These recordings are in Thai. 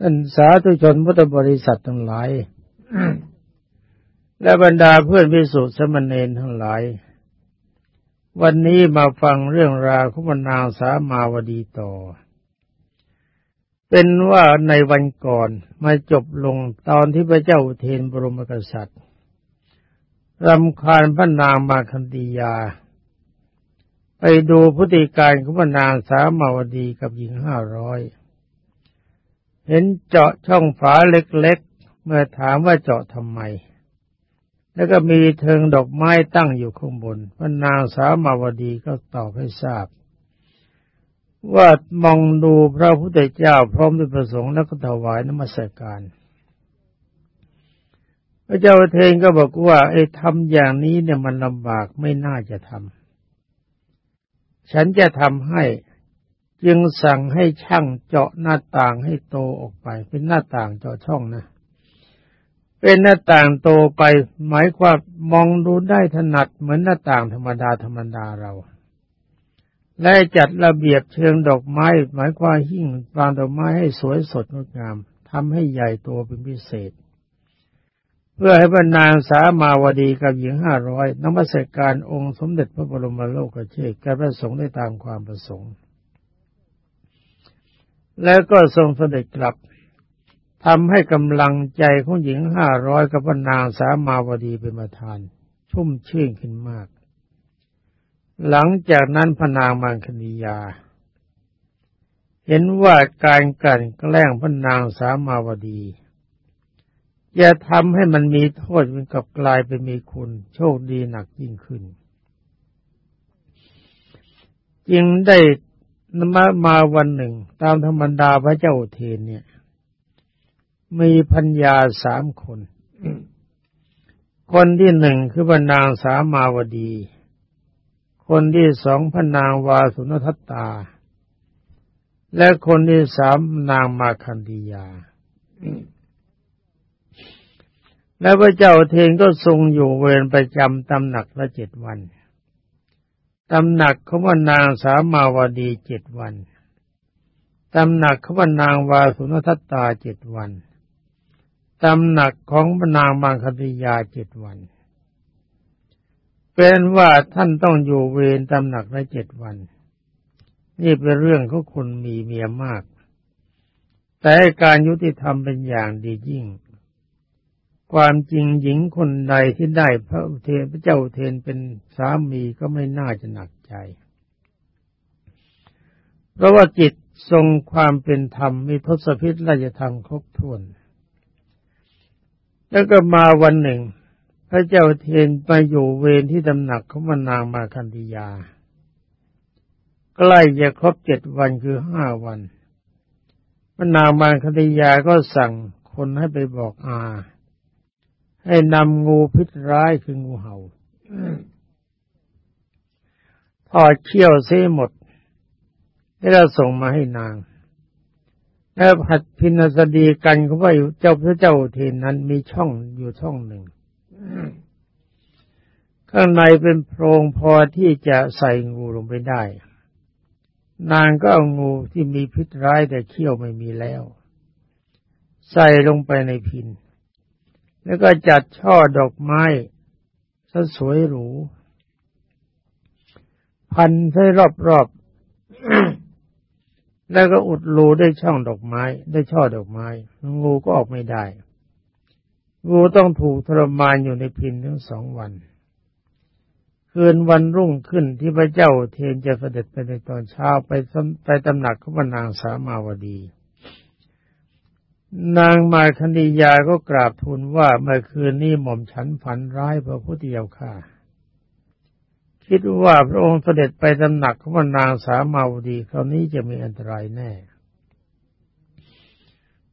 ท่านสาธุชนพุทธบริษัททั้งหลาย และบรรดาเพื่อนพิสุสมณเณรทั้งหลาย วันนี้มาฟังเรื่องราวของนางสามาวดีต่อ เป็นว่าในวันก่อนมาจบลงตอนที่พระเจ้าเทนบรมกษัตริย์รำคาญพระนางมาคันตียา ไปดูพฤติการของพระนางสามาวดีกับหญิงห้าร้อย เห็นเจาะช่องฝาเล็กๆ เมื่อถามว่าเจาะทำไม แล้วก็มีเทิงดอกไม้ตั้งอยู่ข้างบนพระนางสามาวดีก็ตอบให้ทราบ ว่ามองดูพระพุทธเจ้าพร้อมด้วยประสงค์แล้วก็ถวายนมัสการพระเจ้าเทนก็บอกว่าไอ้ทำอย่างนี้เนี่ยมันลำบากไม่น่าจะทำฉันจะทำให้ จึงสั่งให้ช่างเจาะหน้าต่างให้โตออกไป เป็นหน้าต่างเจาะช่องนะ เป็นหน้าต่างโตไป หมายความมองดูได้ถนัดเหมือนหน้าต่างธรรมดาธรรมดาเรา และจัดระเบียบเชิงดอกไม้ หมายความหิ้งวางดอกไม้ให้สวยสดงดงามทำให้ใหญ่โตเป็นพิเศษ เพื่อให้บรรนางสามาวดีกับหญิงห้าร้อยนมัสการองค์สมเด็จพระบรมโลกเชษแก่พระสงฆ์ได้ตามความประสงค์ แล้วก็ทรงเสด็จกลับทำให้กำลังใจของหญิงห้าร้อยกับพนางสามาวดีเป็นประธาน ชุ่มชื่นขึ้นมาก หลังจากนั้นพนางมังคณียา เห็นว่าการกันแกล้งพนางสามาวดีจะทำให้มันมีโทษเป็นกับกลายเป็นมีคุณ โชคดีหนักยิ่งขึ้น จึงได้ นมามาวันหนึ่ง ตามธรรมดาพระเจ้าเทนเนี่ย มีพัญญาสามคน คนที่หนึ่งคือบรรนางสามาวดี คนที่สองพนางวาสุนทัตตา และคนที่สามนางมาคันธียา และพระเจ้าเทนก็ทรงอยู่เวรประจำตำหนักละเจ็ดวัน ตำหนักเขาว่านางสามาวดีเจ็ดวันตำหนักเขาว่านางวาสุนทัตตาเจ็ดวันตำหนักของนางมังคติยาเจ็ดวัน เป็นว่าท่านต้องอยู่เวรตำหนักละเจ็ดวัน นี่เป็นเรื่องของคนมีเมียมาก แต่การยุติธรรมเป็นอย่างดียิ่ง ความจริงหญิงคนใดที่ได้พระเทพระเจ้าเทนเป็นสามีก็ไม่น่าจะหนักใจ เพราะว่าจิตทรงความเป็นธรรมมีทศพิษราชธรรมครบถ้วน แล้วก็มาวันหนึ่ง พระเจ้าเทนไปอยู่เวรที่ตำหนักของมนางมาคันธิยา ใกล้จะครบเจ็ดวันคือห้าวันมนางมาคันธิยาก็สั่งคนให้ไปบอกอา ให้นำงูพิษร้ายคืองูเห่าทอดเชี่ยวเสียหมดแล้วส่งมาให้นางแล้วผัดพินสดีกันเขาว่าเจ้าพระเจ้าเทนนั้นมีช่องอยู่ช่องหนึ่ง ข้างในเป็นโพรงพอที่จะใส่งูลงไปได้ นางก็เอางูที่มีพิษร้ายแต่เขี้ยวไม่มีแล้ว ใส่ลงไปในพิน แล้วก็จัดช่อดอกไม้ซะสวยหรู พันให้รอบๆ แล้วก็อุดรูได้ช่องดอกไม้ ได้ช่อดอกไม้ งูก็ออกไม่ได้ งูต้องถูกทรมานอยู่ในพินทั้งสองวัน คืนวันรุ่งขึ้นที่พระเจ้าเทนจะเสด็จไปในตอนเช้าไปไปตำหนักของนางสามาวดี นางมาคันดียาก็กราบทูลว่าเมื่อคืนนี้หม่อมฉันฝันร้ายพระพุทธเจ้าค่ะ คิดว่าพระองค์เสด็จไปตำหนักของนางสามาวดีคราวนี้จะมีอันตรายแน่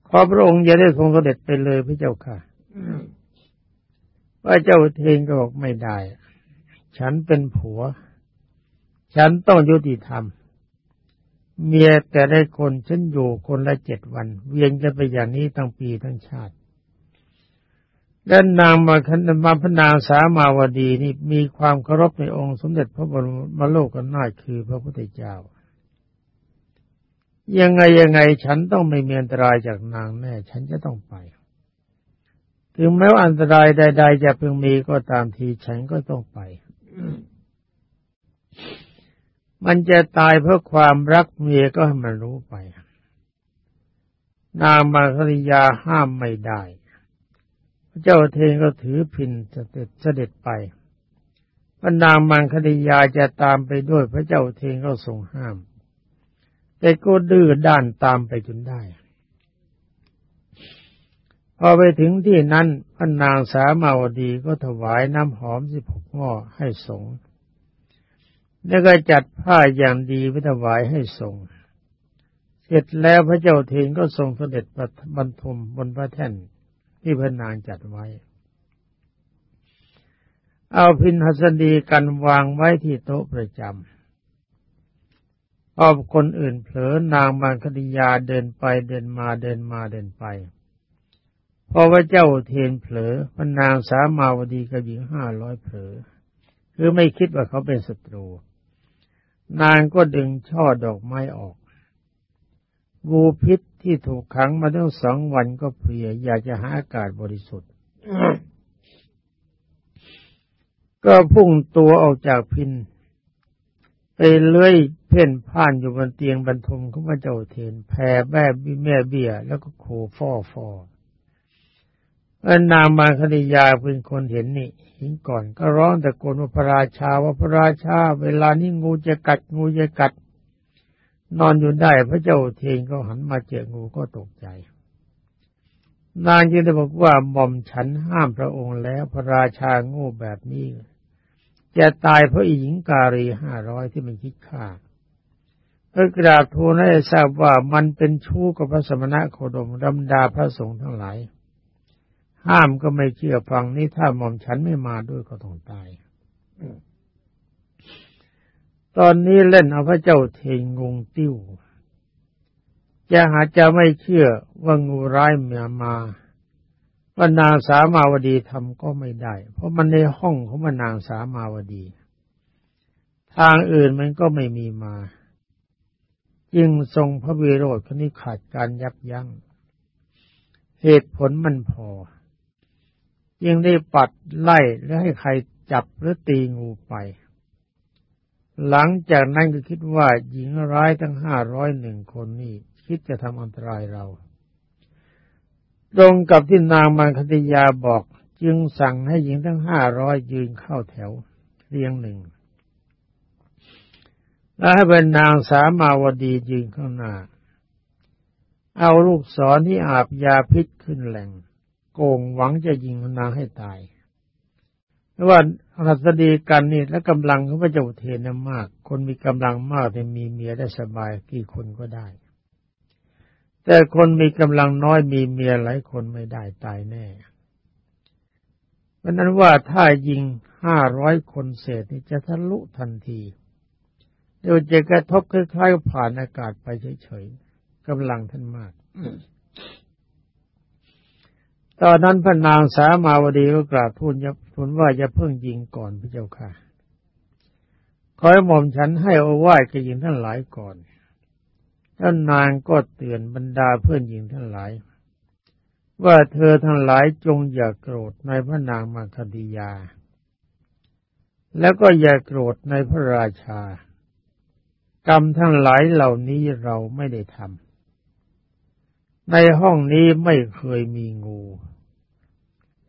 ขอพระองค์อย่าได้ทรงเสด็จไปเลยพระเจ้าค่ะพระเจ้าเทนก็บอกไม่ได้ ฉันเป็นผัว ฉันต้องยุติธรรม เมียแต่ได้คนฉันอยู่คนละเจ็ดวัน เวียนกันไปอย่างนี้ตั้งปีทั้งชาติและนนางมาคันมาพนางสามาวดีนี่มีความเคารพในองค์สมเด็จพระบรมโลกนาคือพระพุทธเจ้า ยังไงยังไงฉันต้องไม่มีอันตรายจากนางแน่ฉันจะต้องไป ถึงแม้ว่าอันตรายใด ๆ จะเพิ่งมีก็ตามทีฉันก็ต้องไป มันจะตายเพราะความรักเมียก็ให้มันรู้ไป นางมาคริยาห้ามไม่ได้ พระเจ้าเทนก็ถือพินเสด็จเสด็จไปพระนางมังคดิยาจะตามไปด้วยพระเจ้าเทนก็ทรงห้าม แต่ก็ดื้อด้านตามไปจนได้ พอไปถึงที่นั้นพระนางสามาวดีก็ถวายน้ำหอมสิบหกหม้อให้สงฆ์ แล้วก็จัดผ้าอย่างดีไปถวายให้สงเสร็จแล้วพระเจ้าเทนก็ทรงเสด็จบรรทมบนพระแท่นที่พระนางจัดไว้ เอาพินหัสดีกันวางไว้ที่โต๊ะประจำพอคนอื่นเผลอนางมังคดิยาเดินไปเดินมาเดินมาเดินไปพอพระเจ้าเทนเผลอพระนางสามาวดีกับหญิงห้าร้อยเผลอ คือไม่คิดว่าเขาเป็นศัตรู นางก็ดึงช่อดอกไม้ออกงูพิษที่ถูกขังมาตั้งสองวันก็เพลีย อยากจะหาอากาศบริสุทธิ์ ก็พุ่งตัวออกจากพิน ไปเลื้อยเพ่นพ่านอยู่บนเตียงบรรทมของพระเจ้าเทนแผ่แม่บิแม่เบี้ย แล้วก็โคฟ่อฟอ อนางมาคณิยาเป็นคนเห็นนี่เห็นก่อนก็ร้องแต่โกนว่าพระราชาว่าพระราชา เวลานี้งูจะกัดงูจะกัด นอนอยู่ได้พระเจ้าเทนก็หันมาเจองูก็ตกใจ นางจึงได้บอกว่าหม่อมฉันห้ามพระองค์แล้วพระราชางูแบบนี้จะตายเพราะอีหญิงการีห้าร้อยที่มันคิดฆ่าเพื่อกราบทูลให้ทราบว่ามันเป็นชู้กับพระสมณะโคดมดำดาพระสงฆ์ทั้งหลาย ห้ามก็ไม่เชื่อฟังนี่ถ้าหม่อมฉันไม่มาด้วยก็ต้องตาย ตอนนี้เล่นเอาพระเจ้าเทงงงติ้วจะหาจะไม่เชื่อว่างูร้ายเมียมาว่านางสามาวดีทำก็ไม่ได้ เพราะมันในห้องของมันนางสามาวดี ทางอื่นมันก็ไม่มีมา จึงทรงพระวิโรธคนนี้ขาดการยับยัง้งเหตุผลมันพอ ยังได้ปัดไล่และให้ใครจับหรือตีงูไป หลังจากนั้นก็คิดว่าหญิงร้ายทั้งห้าร้อยหนึ่งคนนี้คิดจะทำอันตรายเรา ตรงกับที่นางมังคติยาบอกจึงสั่งให้หญิงทั้งห้าร้อยยืนเข้าแถวเรียงหนึ่ง และให้เป็นนางสามาวดียืนข้างหน้า เอาลูกศรที่อาบยาพิษขึ้นแหล่ง โกงหวังจะยิงนางให้ตายเพราะว่ารัสดีกันนี่และกำลังของพระเจ้าเทนมาก คนมีกำลังมากแต่มีเมียได้สบายกี่คนก็ได้ แต่คนมีกำลังน้อยมีเมียหลายคนไม่ได้ตายแน่เพราะนั้นว่าถ้ายิงห้าร้อยคนเศษนี่จะทะลุทันทีเดี๋ยวจะกระทบคล้ายๆผ่านอากาศไปเฉยๆกำลังท่านมาก ตอนนั้นพระนางสามาวดีก็กราบทูลยับทูลว่าจะเพิ่งยิงก่อนพระเจ้าค่ะ ขอให้หม่อมฉันให้อไหว้กับหญิงท่านหลายก่อนท่านนางก็เตือนบรรดาเพื่อนหญิงทั้งหลาย ว่าเธอทั้งหลายจงอย่าโกรธในพระนางมาคดียา แล้วก็อย่าโกรธในพระราชา กรรมทั้งหลายเหล่านี้เราไม่ได้ทำในห้องนี้ไม่เคยมีงู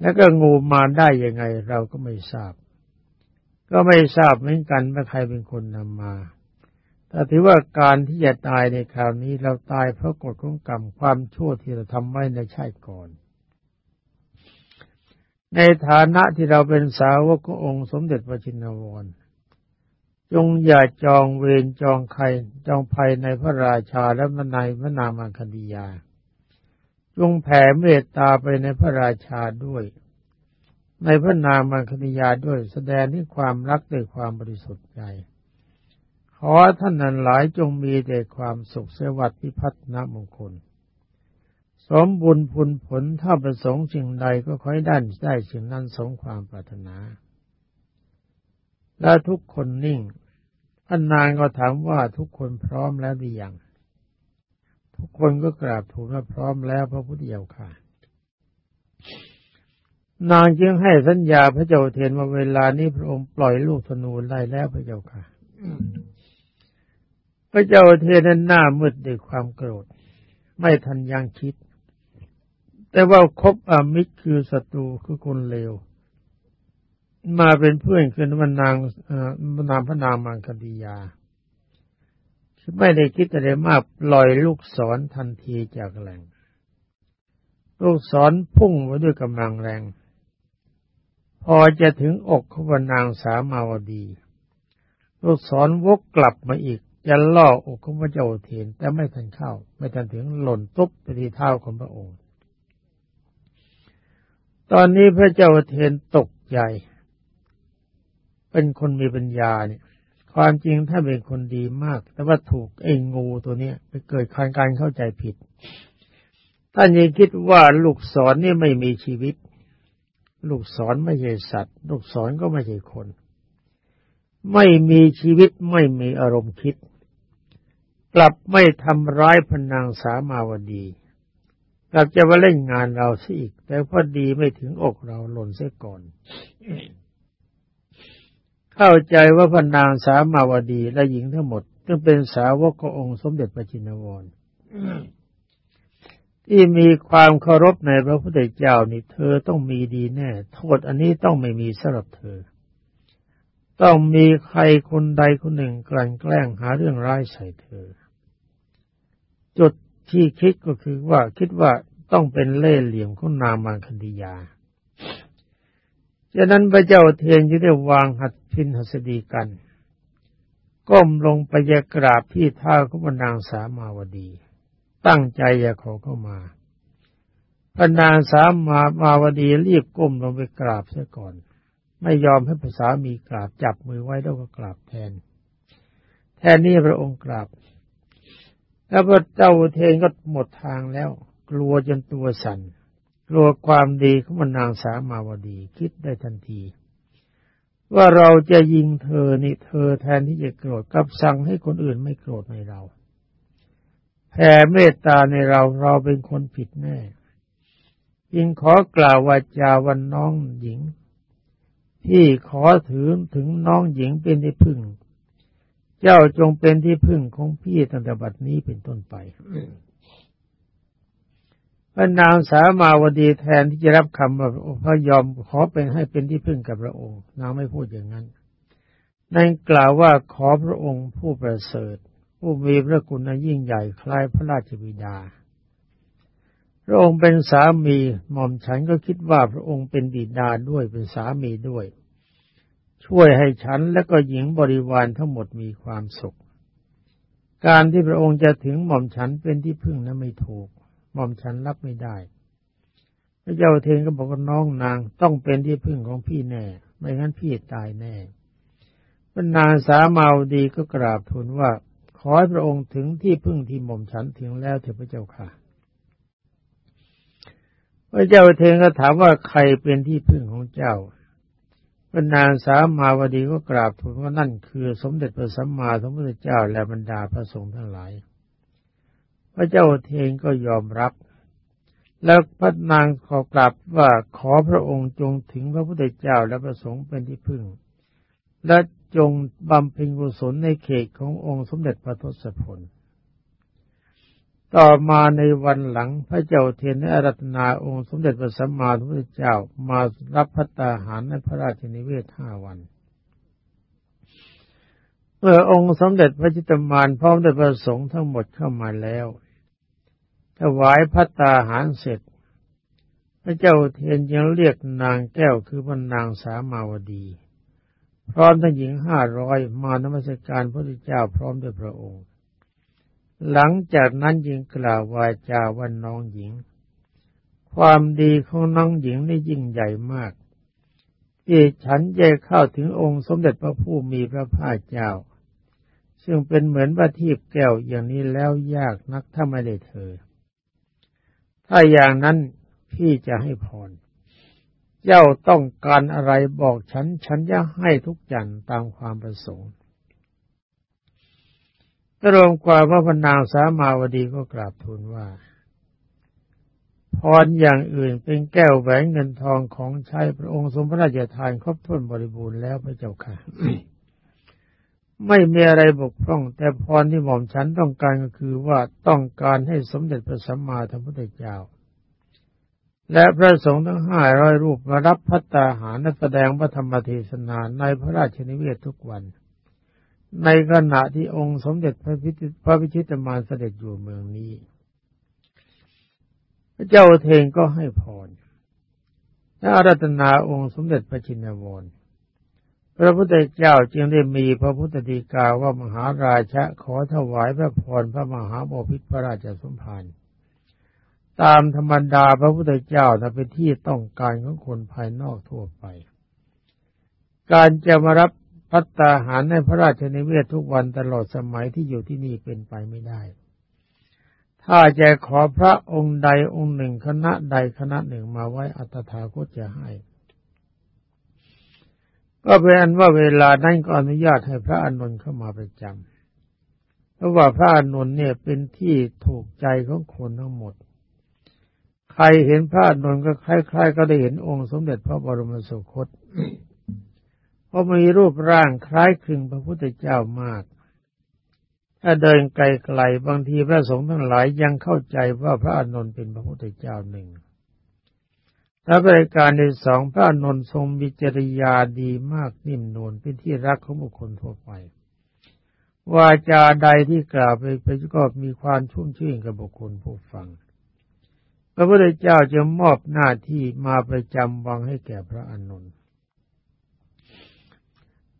แล้วก็งูมาได้ยังไงเราก็ไม่ทราบ ก็ไม่ทราบเหมือนกันว่าใครเป็นคนนำมาแต่ถือว่าการที่จะตายในคราวนี้เราตายเพราะกฎของกรรมความชั่วที่เราทำไว้ในชาติก่อน ในฐานะที่เราเป็นสาวกขององค์สมเด็จพระจินวรจงอย่าจองเวรจองใครจองภัยในพระราชาและมนายพระนามังคดียา จงแผ่เมตตาไปในพระราชาด้วย ในพระนามังคดียาด้วยแสดงที่ความรักด้วยความบริสุทธิ์ใจ ขอท่านนั้นหลายจงมีแต่ความสุขสวัสดิพิพัฒนมงคล สมบุญผลผลถ้าประสงค์สิ่งใดก็ขอให้ด้านได้สิ่งนั้นสมความปรารถนา และทุกคนนิ่งพนนางก็ถามว่าทุกคนพร้อมแล้วหรือยัง ทุกคนก็กราบทูลว่าพร้อมแล้วพระพุทธเจ้าค่ะ นางจึงให้สัญญาพระเจ้าเทนว่าเวลานี้พระองค์ปล่อยลูกธนูไล่แล้วพระเจ้าค่ะ พระเจ้าเทนนั้นหน้ามืดด้วยความโกรธ ไม่ทันยังคิด แต่ว่าคบอมิตรคือศัตรูคือคนเลวมาเป็นเพื่อนคือนนางนามพระนางมังคดียา ไม่ได้คิดอะไรมากปล่อยลูกศรทันทีจากแหล่ง ลูกศรพุ่งมาด้วยกำลังแรง พอจะถึงอกของนางสามาวดี ลูกศรวกกลับมาอีกจะล่ออกของพระเจ้าเทนแต่ไม่ทันเข้า ไม่ทันถึงหล่นตุ๊บไปที่เท้าของพระองค์ ตอนนี้พระเจ้าเทนตกใจ เป็นคนมีปัญญาเนี่ย ความจริงถ้าเป็นคนดีมาก แต่ว่าถูกไอ้งูตัวเนี้ยไปเกิดการการเข้าใจผิด ท่านยังคิดว่าลูกศรนี่ไม่มีชีวิต ลูกศรไม่ใช่สัตว์ ลูกศรก็ไม่ใช่คน ไม่มีชีวิตไม่มีอารมณ์คิด กลับไม่ทำร้ายพนางสามาวดี กลับจะมาเล่นงานเราซะอีก แต่พอดีไม่ถึงอกเราหล่นเสียก่อน เข้าใจว่าพนางสามาวดีและหญิงทั้งหมดจึงเป็นสาวกขององค์สมเด็จพระจินวรที่มีความเคารพในพระพุทธเจ้านี่เธอต้องมีดีแน่ โทษอันนี้ต้องไม่มีสำหรับเธอ ต้องมีใครคนใดคนหนึ่งกลั่นแกล้งหาเรื่องร้ายใส่เธอ จุดที่คิดก็คือว่าคิดว่าต้องเป็นเล่ห์เหลี่ยมของนางมังคันธยา ฉะนั้นพระเจ้าเทียนจึงได้วางหัดพินหัสดีกัน ก้มลงไปยกราบที่เท้าของนางสามาวดี ตั้งใจจะขอเข้ามาพนางสามามาวดีรีบก้มลงไปกราบเสียก่อน ไม่ยอมให้ภาษามีกราบจับมือไว้แล้วก็กราบแทน แทนนี้พระองค์กราบ แล้วพระเจ้าเทนก็หมดทางแล้ว กลัวจนตัวสั่น กลัวความดีของมันางสามาวดีคิดได้ทันที ว่าเราจะยิงเธอนี่เธอแทนที่จะโกรธกับสั่งให้คนอื่นไม่โกรธในเราแผ่เมตตาในเราเราเป็นคนผิดแน่ยิงขอกล่าววาจาวันน้องหญิง ที่ขอถือถึงน้องหญิงเป็นที่พึ่ง เจ้าจงเป็นที่พึ่งของพี่ตั้งแต่บัดนี้เป็นต้นไป พระนางสามาวดีแทนที่จะรับคำว่าพระยอมขอเป็นให้เป็นที่พึ่งกับพระองค์ นางไม่พูดอย่างนั้นนั่นกล่าวว่าขอพระองค์ผู้ประเสริฐ ผู้มีพระคุณยิ่งใหญ่คล้ายพระราชบิดา พระองค์เป็นสามีหม่อมฉันก็คิดว่าพระองค์เป็นบิดาด้วยเป็นสามีด้วย ช่วยให้ฉันและก็หญิงบริวารทั้งหมดมีความสุข การที่พระองค์จะถึงหม่อมฉันเป็นที่พึ่งนั้นไม่ถูก หม่อมฉันรับไม่ได้ พระเจ้าเทนก็บอกว่าน้องนางต้องเป็นที่พึ่งของพี่แน่ ไม่งั้นพี่ตายแน่พระนางสามาดีก็กราบทูลว่าขอให้พระองค์ถึงที่พึ่งที่หม่อมฉันถึงแล้วเถิดพระเจ้าค่ะ พระเจ้าเทนก็ถามว่าใครเป็นที่พึ่งของเจ้าพระนางสามาวดีก็กราบทูลว่านั่นคือสมเด็จพระสัมมาสัมพุทธเจ้าและบรรดาพระสงฆ์ทั้งหลาย พระเจ้าเทงก็ยอมรับ แล้วพระนางขอกลับว่าขอพระองค์จงถึงพระพุทธเจ้าและพระสงฆ์เป็นที่พึ่ง และจงบำเพ็ญกุศลในเขตขององค์สมเด็จพระทศพลต่อมาในวันหลังพระเจ้าเทียนได้อารัตนาองค์สมเด็จพระสัมมาสัมพุทธเจ้ามารับพระตาหารในพระราชนิเวศห้าวัน เมื่อองค์สมเด็จพระจิตมานพร้อมด้วยพระสงฆ์ทั้งหมดเข้ามาแล้ว ถวายพระตาหารเสร็จ พระเจ้าเทียนยังเรียกนางแก้วคือพระนางสามาวดี พร้อมทั้งหญิงห้าร้อยมานมัสการพระพุทธเจ้าพร้อมด้วยพระองค์ หลังจากนั้นยิงกล่าววาจาวันน้องหญิง ความดีของน้องหญิงนี่ยิ่งใหญ่มากที่ฉันจะเข้าถึงองค์สมเด็จพระผู้มีพระภาคเจ้า ซึ่งเป็นเหมือนประทีปแก้วอย่างนี้แล้วยากนักถ้าไม่ได้เธอ ถ้าอย่างนั้นพี่จะให้พร เจ้าต้องการอะไรบอกฉัน ฉันจะให้ทุกอย่างตามความประสงค์รวมความว่าพนางสามาวดีก็กราบทูลว่า พรอย่างอื่นเป็นแก้วแหวนเงินทองของใช้พระองค์ทรงพระราชทานครบถ้วนบริบูรณ์แล้วพระเจ้าค่ะ ไม่มีอะไรบกพร่อง แต่พรที่หม่อมฉันต้องการก็คือว่าต้องการให้สมเด็จพระสัมมาสัมพุทธเจ้า และพระสงฆ์ทั้งห้าร้อยรูปมารับพัตตาหารและแสดงพระธรรมเทศนาในพระราชนิเวศทุกวัน ในขณะที่องค์สมเด็จพระพิจิตพระพิชิตมารเสด็จอยู่เมืองนี้ พระเจ้าเทงก็ให้พรและอารัตนาองค์สมเด็จพระชินวร พระพุทธเจ้าจึงได้มีพระพุทธดีกาว่ามหาราชะขอถวายพระพรพระมหาบพิตรพระราชสมภารตามธรรมดาพระพุทธเจ้าเป็นที่ต้องการของคนภายนอกทั่วไป การจะมารับพัตตาหารในพระราชนิเวศทุกวันตลอดสมัยที่อยู่ที่นี่เป็นไปไม่ได้ ถ้าจะขอพระองค์ใดองค์หนึ่งคณะใดคณะหนึ่งมาไว้อัตถาคตจะให้ ก็เป็นอันว่าเวลานั้นก็อนุญาตให้พระอนุนเข้ามาประจำเพราะว่าพระอนุนเนี่ยเป็นที่ถูกใจของคนทั้งหมด ใครเห็นพระอนุนก็คล้ายๆ ก็ได้เห็นองค์สมเด็จพระบรมสุคตเพราะมีรูปร่างคล้ายคลึงพระพุทธเจ้ามาก ถ้าเดินไกลๆบางทีพระสงฆ์ทั้งหลายยังเข้าใจว่าพระอานนท์เป็นพระพุทธเจ้าหนึ่ง และบริการในสองพระนนททรงมีจริยาดีมากนิ่มนวลเป็นที่รักของบุคคลทั่วไปวาจาใดที่กล่าวไปไปก็มีความชุ่มชื่นกับบุคคลผู้ฟัง พระพุทธเจ้าจะมอบหน้าที่มาประจำวังให้แก่พระอานนท์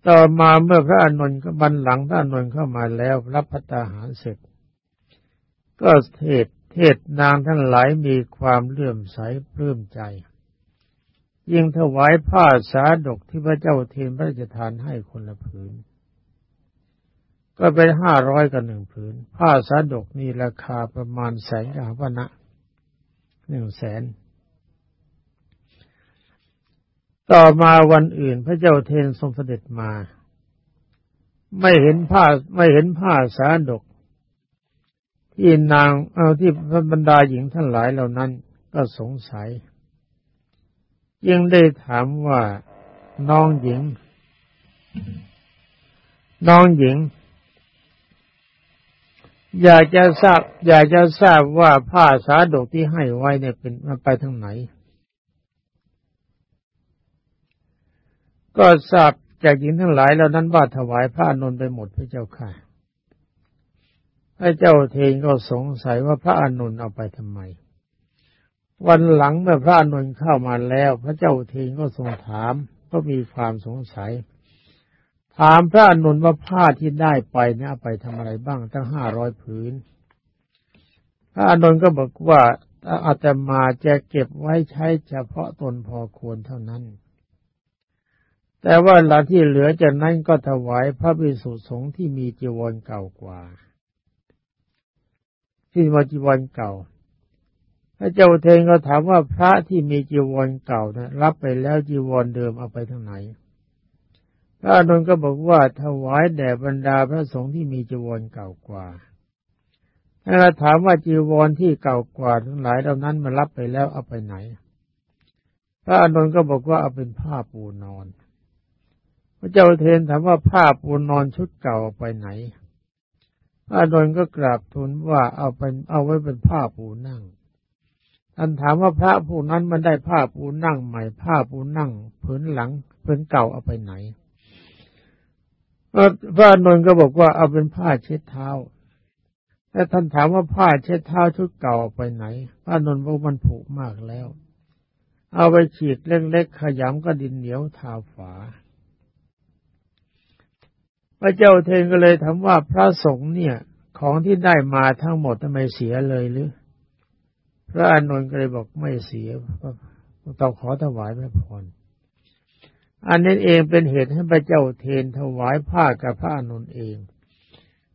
ต่อมาเมื่อพระอานนท์ก็บันหลังพระอานนท์เข้ามาแล้วรับพระตาหารเสร็จ ก็เทศเทศนางทั้งหลายมีความเลื่อมใสปลื้มใจ ยิ่งถวายผ้าสาดกที่พระเจ้าเทนพระราชทานให้คนละผืน ก็เป็นห้าร้อยกับหนึ่งผืน ผ้าสาดกนี่ราคาประมาณแสนกว่านะหนึ่งแสน ต่อมาวันอื่นพระเจ้าเทนทรงเสด็จมา ไม่เห็นผ้าไม่เห็นผ้าสาดก ที่นางเอาที่บรรดาหญิงท่านหลายเหล่านั้นก็สงสัย ยังได้ถามว่าน้องหญิง น้องหญิง อยากจะทราบ อยากจะทราบว่าผ้าสาดกที่ให้ไว้เนี่ยเป็นมันไปทางไหน ก็ทราบจากหญิงทั้งหลายเหล่านั้นว่าถวายผ้านนไปหมดพระเจ้าค่ะพระเจ้าเทนก็สงสัยว่าพระอนุนเอาไปทำไม วันหลังเมื่อพระอนุนเข้ามาแล้ว พระเจ้าเทนก็ทรงถามก็มีความสงสัย ถามพระอนุนว่าผ้าที่ได้ไปเนี่ยเอาไปทำอะไรบ้างตั้งห้าร้อยผืน พระอนุนก็บอกว่าอาตมาจะเก็บไว้ใช้เฉพาะตนพอควรเท่านั้น แต่ว่าหลังที่เหลือจากนั้นก็ถวายพระภิกษุสงฆ์ที่มีจีวรเก่ากว่าที่มาจีวรเก่า พระเจ้าเทงก็ถามว่าพระที่มีจีวรเก่านะรับไปแล้วจีวรเดิมเอาไปทางไหน พระอนุนก็บอกว่าถวายแด่บรรดาพระสงฆ์ที่มีจีวรเก่ากว่าถ้าถามว่าจีวรที่เก่ากว่าทั้งหลายเหล่านั้นมารับไปแล้วเอาไปไหน พระอนุนก็บอกว่าเอาเป็นผ้าปูนอน พระเจ้าเทนถามว่าผ้าปูนอนชุดเก่าไปไหน พระดนก็กราบทูลว่าเอาเป็นเอาไว้เป็นผ้าปูนั่ง ท่านถามว่าพระผู้นั้นมันได้ผ้าปูนั่งใหม่ผ้าปูนั่งผืนหลังผืนเก่าเอาไปไหนพระนนท์ก็บอกว่าเอาเป็นผ้าเช็ดเท้าแต่ท่านถามว่าผ้าเช็ดเท้าชุดเก่าไปไหน พระนนท์บอกมันผุมากแล้ว เอาไปฉีดเล็กๆขยำก็ดินเหนียวทาฝา พระเจ้าเทนก็เลยถามว่าพระสงฆ์เนี่ย ของที่ได้มาทั้งหมดทำไมเสียเลยหรือ พระอานนท์ก็เลยบอกไม่เสียต้องขอถวายพระพรอันนี้นเองเป็นเหตุให้พระเจ้าเทนถวายผ้ากับพระอานนท์เอง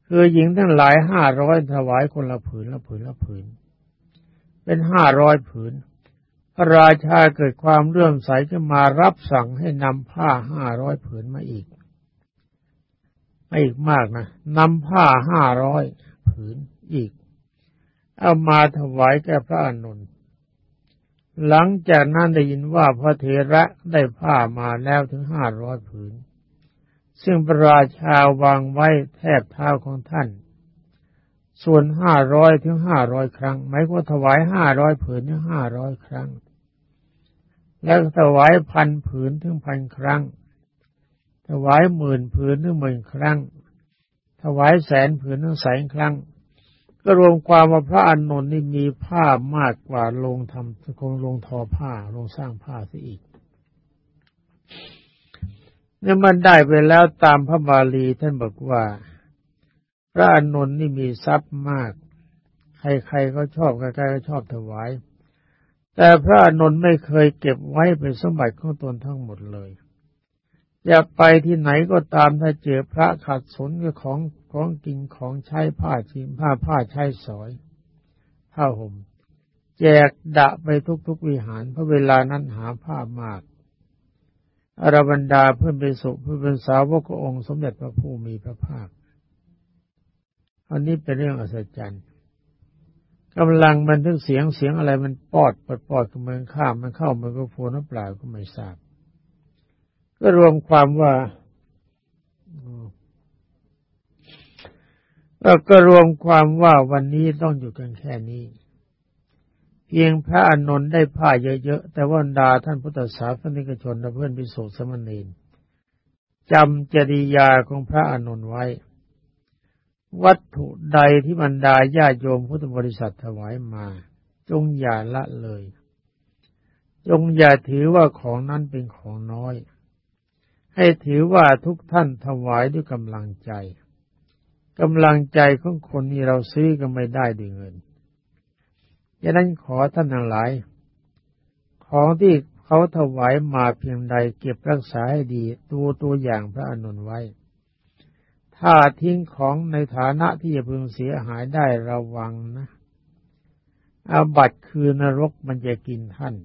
คือหญิงทั้งหลายห้าร้อยถวายคนละผืนละผืนละผืน เป็นห้าร้อยผืน พระราชาเกิดความเลื่อมใสจะมารับสั่งให้นำผ้าห้าร้อยผืนมาอีกไม่อีกมากนะนำผ้าห้าร้อยผืนอีก เอามาถวายแก่พระอนุนหลังจากนั้นได้ยินว่าพระเถระได้ผ้ามาแล้วถึงห้าร้อยผืน ซึ่งพระราชาวางไว้แทบเท้าของท่าน ส่วนห้าร้อยถึงห้าร้อยครั้งหมายว่าถวายห้าร้อยผืนถึงห้าร้อยครั้ง แล้วถวายพันผืนถึงพันครั้ง ถวายหมื่นผืนถึงหมื่นครั้ง ถวายแสนผืนถึงแสนครั้ง ก็รวมความว่าพระอานนท์นี่มีผ้ามากกว่าลงทำคงลงทอผ้าลงสร้างผ้าซะอีกเนี่ยมันได้ไปแล้วตามพระบาลีท่านบอกว่า พระอานนท์นี่มีทรัพย์มาก ใครๆก็ชอบใครๆก็ชอบถวาย แต่พระอานนท์ไม่เคยเก็บไว้เป็นสมบัติของตนทั้งหมดเลยจะไปที่ไหนก็ตามถ้าเจอพระขัดสนกับของของกินของใช้ผ้าชิมผ้าผ้าใช้สอยผ้าห่มแจกดะไปทุกๆวิหาร เพราะเวลานั้นหาผ้ามาก อรบรรดาเพื่อนเป็นสุเพื่อนเป็นสาวกองค์สมเด็จพระผู้มีพระภาค อันนี้เป็นเรื่องอัศจรรย์กำลังบันทึกเสียงเสียงอะไรมันปอดปอดปอดกับมือข้ามมันเข้ามันก็โฟนเปล่าก็ไม่ทราบ ก็รวมความว่า ก็รวมความว่าวันนี้ต้องอยู่กันแค่นี้ เพียงพระอนนท์ได้ผ้าเยอะๆ แต่ว่าดาท่านพุทธศาสนิกชนและเพื่อนพิสุทธิสมณีนจำจริยาของพระอนนท์ไว้ วัตถุใดที่บรรดาญาโยมพุทธบริษัทถวายมา จงอย่าละเลย จงอย่าถือว่าของนั้นเป็นของน้อย ให้ถือว่าทุกท่านถวายด้วยกำลังใจ กำลังใจของคนนี้เราซื้อก็ไม่ได้ด้วยเงินดังนั้นขอท่านทั้งหลาย ของที่เขาถวายมาเพียงใดเก็บรักษาให้ดีตัวตัวอย่างพระอนุนไว้ ถ้าทิ้งของในฐานะที่จะพึงเสียหายได้ระวังนะอาบัตคือนรกมันจะกินท่าน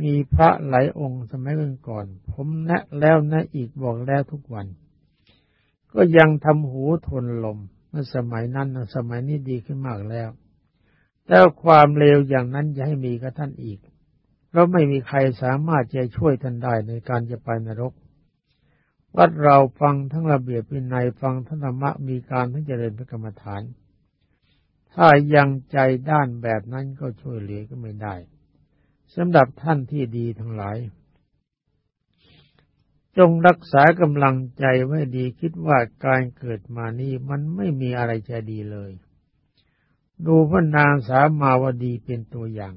มีพระหลายองค์สมัยก่อน ผมแนะแล้วนะอีกบอกแล้วทุกวัน ก็ยังทำหูทนลมเมื่อสมัยนั้นสมัยนี้ดีขึ้นมากแล้วแต่ความเลวอย่างนั้นอย่าให้มีกับท่านอีก เพราะไม่มีใครสามารถจะช่วยท่านได้ในการจะไปนรก วัดเราฟังทั้งระเบียบวินัยฟังทั้งธรรมะมีการทั้งเจริญพระกรรมฐาน ถ้ายังใจด้านแบบนั้นก็ช่วยเหลือก็ไม่ได้สำหรับท่านที่ดีทั้งหลาย จงรักษากำลังใจไว้ดีคิดว่าการเกิดมานี้มันไม่มีอะไรจะดีเลย ดูพระนางสามาวดีเป็นตัวอย่าง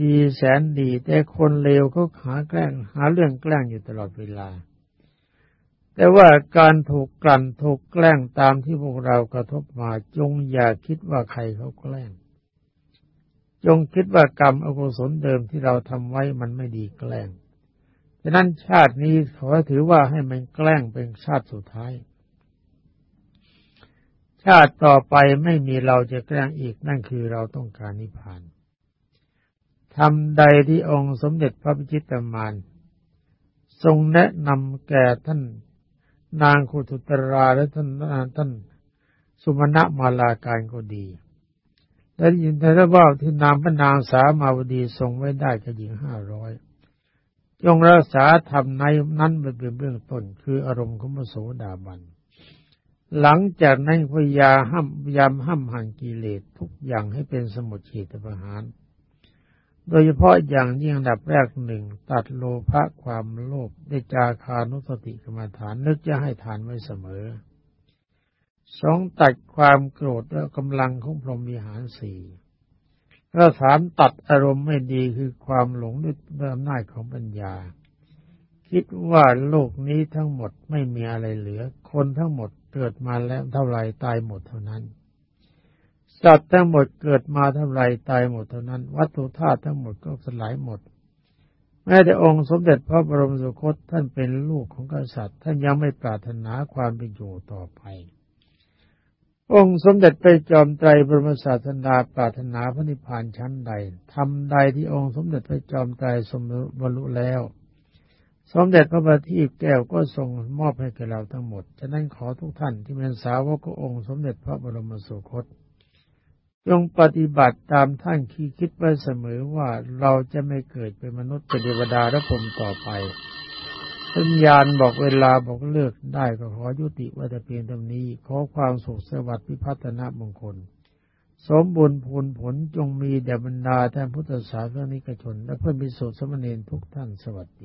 ดีแสนดีแต่คนเลวเขาหาแกล้งหาเรื่องแกล้งอยู่ตลอดเวลา แต่ว่าการถูกกลั่นถูกแกล้งตามที่พวกเรากระทบมาจงอย่าคิดว่าใครเขาแกล้ง จงคิดว่ากรรมอกุศลเดิมที่เราทำไว้มันไม่ดีแกล้ง ฉะนั้นชาตินี้ขอถือว่าให้มันแกล้งเป็นชาติสุดท้าย ชาติต่อไปไม่มีเราจะแกล้งอีกนั่นคือเราต้องการนิพพานทำใดที่องค์สมเด็จพระพิชิตมารทรงแนะนำแก่ท่าน นางคุตุตราและท่านท่านสุมาณมาลาการก็ดีและยินแต่ละว่าที่นามพระนางสามาวดีทรงไว้ได้กับหญิงห้าร้อย จงรักษาธรรมในนั้นเป็นเบื้องต้นคืออารมณ์ของพระโสดาบัน หลังจากนั้นพยาห้ามยามห้ามหันกิเลสทุกอย่างให้เป็นสมุทเฉตประหาร โดยเฉพาะอย่างยิ่งดับแรกหนึ่งตัดโลภะความโลภได้จาคานุสติกรรมฐานนึกจะให้ทานไว้เสมอสองตัดความโกรธและกำลังของพรหมวิหารสี่ แล้วสามตัดอารมณ์ไม่ดีคือความหลงด้วยอำนาจของปัญญา คิดว่าโลกนี้ทั้งหมดไม่มีอะไรเหลือ คนทั้งหมดเกิดมาแล้วเท่าไรตายหมดเท่านั้นสัตว์ทั้งหมดเกิดมาเท่าไรตายหมดเท่านั้น วัตถุธาตุทั้งหมดก็สลายหมด แม้แต่องค์สมเด็จพระบรมสุคตท่านเป็นลูกของกษัตริย์ ท่านยังไม่ปรารถนาความเป็นอยู่ต่อไป องค์สมเด็จไปจอมไตรบรมศาสนาปรารถนาพระนิพพานชั้นใดทำใดที่องค์สมเด็จไปจอมไตรสมบรรลุแล้ว สมเด็จพระบัณฑิตแก้วก็ทรงมอบให้แก่เราทั้งหมด ฉะนั้นขอทุกท่านที่เป็นสาวกขององค์สมเด็จพระบรมสุคต จงปฏิบัติตามท่านคีคิดไว้เสมอว่าเราจะไม่เกิดเป็นมนุษย์เป็นเทวดาและพรมต่อไป สัญญาณบอกเวลาบอกเลิกได้ก็ขอยุติไว้แต่เพียงเท่านี้ ขอความสุขสวัสดิ์พิพัฒนามงคล สมบูรณ์ผลผลจงมีแด่บรรดาท่านพุทธศาสนิกชน และเพื่อนพิสุทธิสมณีทุกท่านสวัสดี